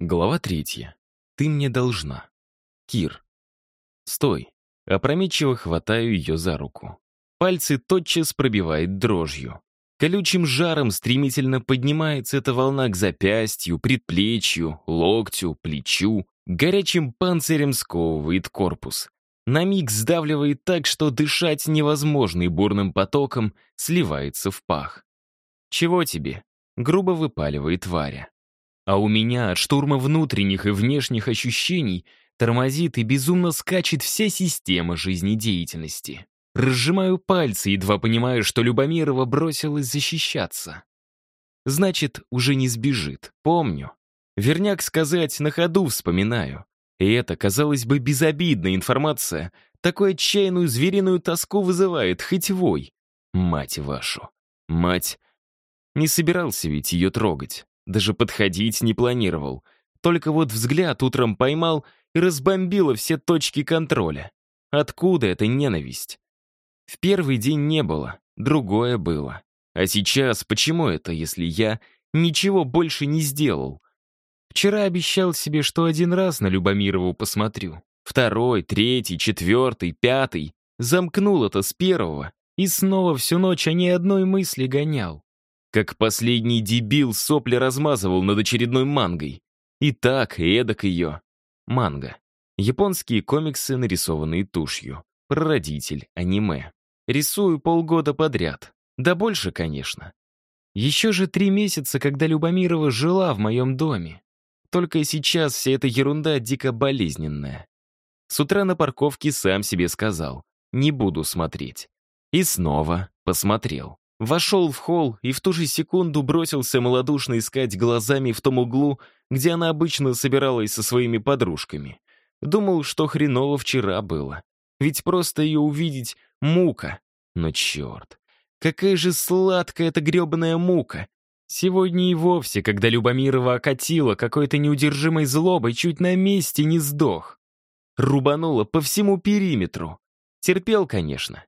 Глава третья. Ты мне должна. Кир. Стой. Опрометчиво хватаю ее за руку. Пальцы тотчас пробивает дрожью. Колючим жаром стремительно поднимается эта волна к запястью, предплечью, локтю, плечу. Горячим панцирем сковывает корпус. На миг сдавливает так, что дышать невозможно и бурным потоком сливается в пах. «Чего тебе?» — грубо выпаливает Варя. А у меня от штурма внутренних и внешних ощущений тормозит и безумно скачет вся система жизнедеятельности. Разжимаю пальцы, едва понимаю, что Любомирова бросилась защищаться. Значит, уже не сбежит, помню. Верняк сказать, на ходу вспоминаю. И это, казалось бы, безобидная информация, такую отчаянную звериную тоску вызывает, хоть вой. Мать вашу. Мать. Не собирался ведь ее трогать. Даже подходить не планировал. Только вот взгляд утром поймал и разбомбило все точки контроля. Откуда эта ненависть? В первый день не было, другое было. А сейчас почему это, если я ничего больше не сделал? Вчера обещал себе, что один раз на Любомирову посмотрю. Второй, третий, четвертый, пятый. Замкнул это с первого. И снова всю ночь о ни одной мысли гонял. Как последний дебил сопли размазывал над очередной мангой. И так, и эдак ее. Манга. Японские комиксы, нарисованные тушью. Прародитель, аниме. Рисую полгода подряд. Да больше, конечно. Еще же три месяца, когда Любомирова жила в моем доме. Только сейчас вся эта ерунда дико болезненная. С утра на парковке сам себе сказал, не буду смотреть. И снова посмотрел. Вошел в холл и в ту же секунду бросился малодушно искать глазами в том углу, где она обычно собиралась со своими подружками. Думал, что хреново вчера было. Ведь просто ее увидеть — мука. Но черт, какая же сладкая эта гребаная мука. Сегодня и вовсе, когда Любомирова окатила какой-то неудержимой злобой, чуть на месте не сдох. Рубанула по всему периметру. Терпел, конечно.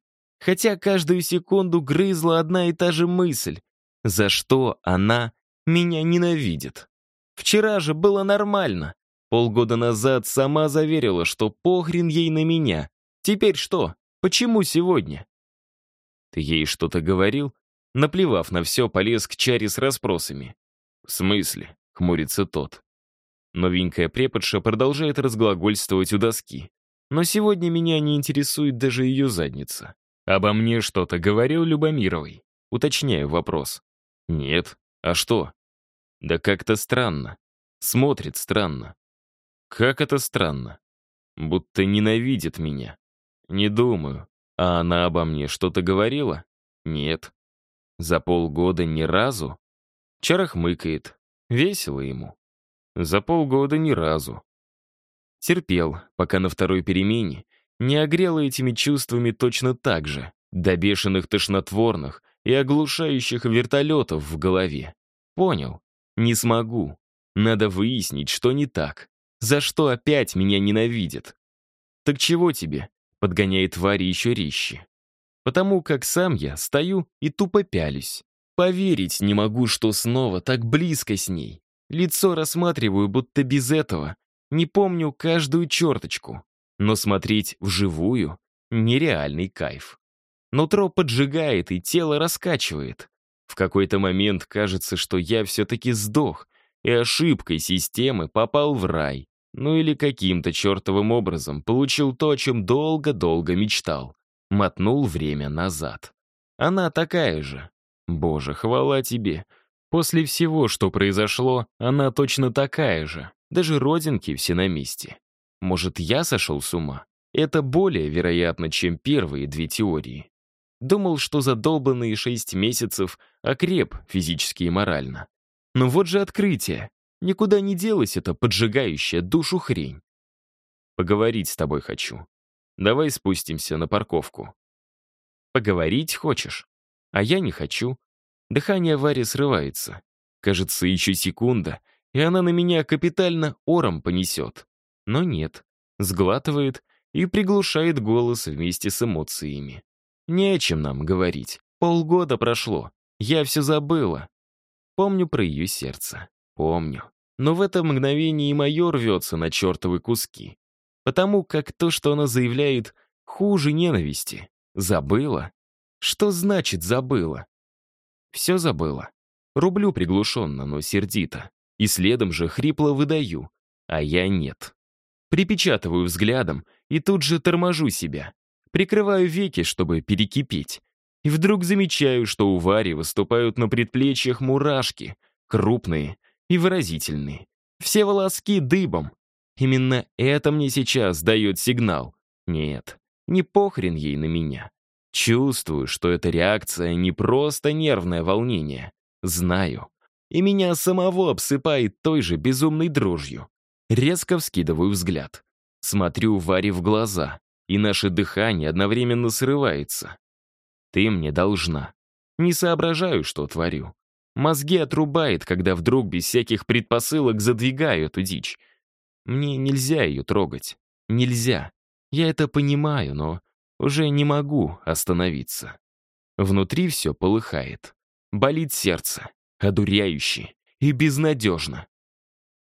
Хотя каждую секунду грызла одна и та же мысль. За что она меня ненавидит? Вчера же было нормально. Полгода назад сама заверила, что похрен ей на меня. Теперь что? Почему сегодня? Ты ей что-то говорил? Наплевав на все, полез к Чаре с расспросами. «В смысле?» — хмурится тот. Новенькая преподша продолжает разглагольствовать у доски. Но сегодня меня не интересует даже ее задница. «Обо мне что-то говорил Любомировой?» Уточняю вопрос. «Нет. А что?» «Да как-то странно. Смотрит странно». «Как это странно?» «Будто ненавидит меня». «Не думаю. А она обо мне что-то говорила?» «Нет». «За полгода ни разу?» Чара хмыкает. Весело ему. «За полгода ни разу». Терпел, пока на второй перемене не огрела этими чувствами точно так же, до бешеных тошнотворных и оглушающих вертолетов в голове. Понял. Не смогу. Надо выяснить, что не так. За что опять меня ненавидят? Так чего тебе? Подгоняет Варя еще резче. Потому как сам я стою и тупо пялюсь. Поверить не могу, что снова так близко с ней. Лицо рассматриваю, будто без этого. Не помню каждую черточку но смотреть вживую — нереальный кайф. Нутро поджигает и тело раскачивает. В какой-то момент кажется, что я все-таки сдох, и ошибкой системы попал в рай. Ну или каким-то чертовым образом получил то, о чем долго-долго мечтал. Мотнул время назад. Она такая же. Боже, хвала тебе. После всего, что произошло, она точно такая же. Даже родинки все на месте. Может, я сошел с ума? Это более вероятно, чем первые две теории. Думал, что за долбанные шесть месяцев окреп физически и морально. Но вот же открытие. Никуда не делась эта поджигающая душу хрень. Поговорить с тобой хочу. Давай спустимся на парковку. Поговорить хочешь? А я не хочу. Дыхание Вари срывается. Кажется, еще секунда, и она на меня капитально ором понесет. Но нет, сглатывает и приглушает голос вместе с эмоциями. Не о чем нам говорить. Полгода прошло. Я все забыла. Помню про ее сердце. Помню. Но в это мгновение и мое рвется на чертовы куски. Потому как то, что она заявляет, хуже ненависти. Забыла? Что значит забыла? Все забыла. Рублю приглушенно, но сердито. И следом же хрипло выдаю, а я нет. Припечатываю взглядом и тут же торможу себя. Прикрываю веки, чтобы перекипеть. И вдруг замечаю, что у Вари выступают на предплечьях мурашки, крупные и выразительные. Все волоски дыбом. Именно это мне сейчас дает сигнал. Нет, не похрен ей на меня. Чувствую, что эта реакция не просто нервное волнение. Знаю. И меня самого обсыпает той же безумной дрожью. Резко вскидываю взгляд. Смотрю Варе в глаза, и наше дыхание одновременно срывается. Ты мне должна. Не соображаю, что творю. Мозги отрубает, когда вдруг без всяких предпосылок задвигаю эту дичь. Мне нельзя ее трогать. Нельзя. Я это понимаю, но уже не могу остановиться. Внутри все полыхает. Болит сердце, одуряюще и безнадежно.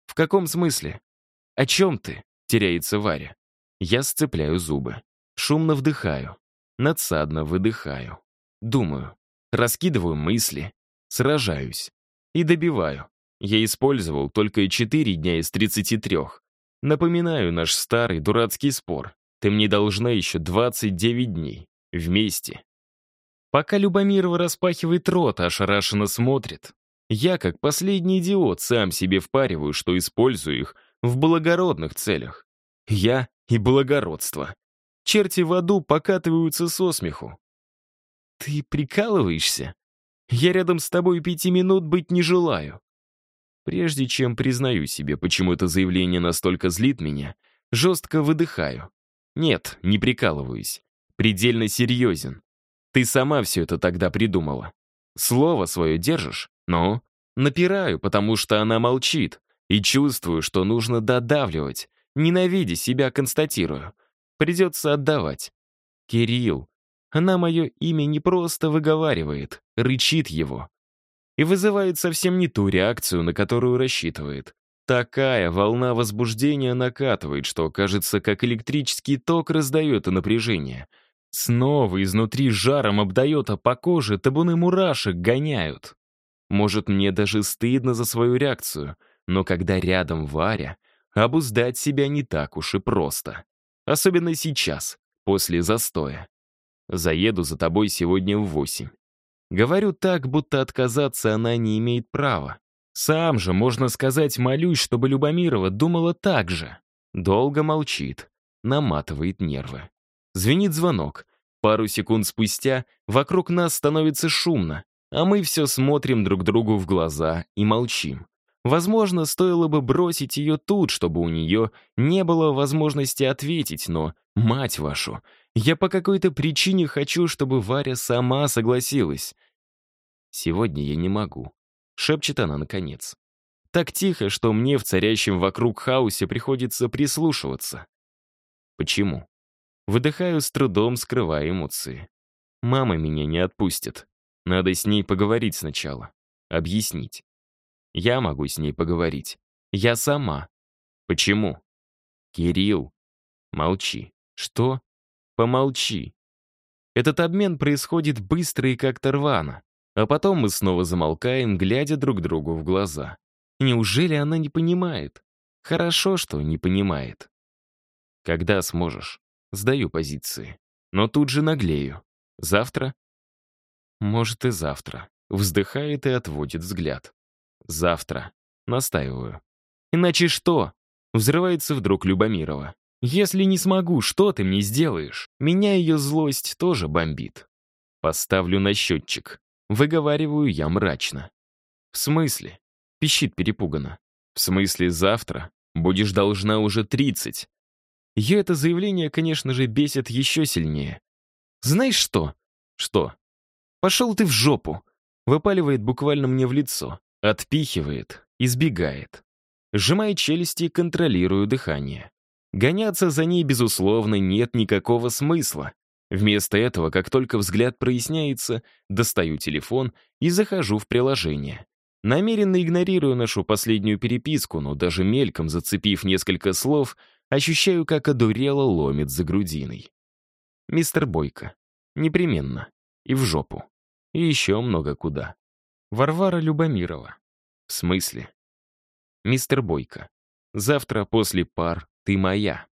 «В каком смысле? О чем ты?» — теряется Варя. Я сцепляю зубы. Шумно вдыхаю. Надсадно выдыхаю. Думаю. Раскидываю мысли. Сражаюсь. И добиваю. Я использовал только 4 дня из 33. Напоминаю наш старый дурацкий спор. Ты мне должна еще 29 дней. Вместе. Пока Любомирова распахивает рот, а ошарашенно смотрит, я, как последний идиот, сам себе впариваю, что использую их в благородных целях. Я и благородство. Черти в аду покатываются со смеху. Ты прикалываешься? Я рядом с тобой пяти минут быть не желаю. Прежде чем признаю себе, почему это заявление настолько злит меня, жестко выдыхаю. Нет, не прикалываюсь. Предельно серьезен. Ты сама все это тогда придумала. Слово свое держишь? Ну? Напираю, потому что она молчит. И чувствую, что нужно додавливать. Ненавидя себя, констатирую. Придется отдавать. Кирилл. Она мое имя не просто выговаривает, рычит его. И вызывает совсем не ту реакцию, на которую рассчитывает. Такая волна возбуждения накатывает, что, кажется, как электрический ток раздает напряжение. Снова изнутри жаром обдает, а по коже табуны мурашек гоняют. Может, мне даже стыдно за свою реакцию, но когда рядом Варя, обуздать себя не так уж и просто. Особенно сейчас, после застоя. Заеду за тобой сегодня в восемь. Говорю так, будто отказаться она не имеет права. Сам же, можно сказать, молюсь, чтобы Любомирова думала так же. Долго молчит, наматывает нервы. Звенит звонок. Пару секунд спустя вокруг нас становится шумно, а мы все смотрим друг другу в глаза и молчим. Возможно, стоило бы бросить ее тут, чтобы у нее не было возможности ответить, но, мать вашу, я по какой-то причине хочу, чтобы Варя сама согласилась. Сегодня я не могу. Шепчет она наконец. Так тихо, что мне в царящем вокруг хаосе приходится прислушиваться. Почему? Выдыхаю с трудом, скрывая эмоции. Мама меня не отпустит. Надо с ней поговорить сначала. Объяснить. Я могу с ней поговорить. Я сама. Почему? Кирилл. Молчи. Что? Помолчи. Этот обмен происходит быстро и как-то рвано. А потом мы снова замолкаем, глядя друг другу в глаза. Неужели она не понимает? Хорошо, что не понимает. Когда сможешь? Сдаю позиции. Но тут же наглею. Завтра? Может и завтра. Вздыхает и отводит взгляд. Завтра. Настаиваю. Иначе что? Взрывается вдруг Любомирова. Если не смогу, что ты мне сделаешь? Меня ее злость тоже бомбит. Поставлю на счетчик. Выговариваю я мрачно. «В смысле?» — пищит перепуганно. «В смысле завтра? Будешь должна уже тридцать». Ее это заявление, конечно же, бесит еще сильнее. «Знаешь что?» «Что?» «Пошел ты в жопу!» Выпаливает буквально мне в лицо. Отпихивает, избегает. Сжимая челюсти, контролирую дыхание. Гоняться за ней, безусловно, нет никакого смысла. Вместо этого, как только взгляд проясняется, достаю телефон и захожу в приложение. Намеренно игнорирую нашу последнюю переписку, но даже мельком зацепив несколько слов, ощущаю, как одурело ломит за грудиной. Мистер Бойко. Непременно. И в жопу. И еще много куда. Варвара Любомирова. В смысле? Мистер Бойко, завтра после пар ты моя.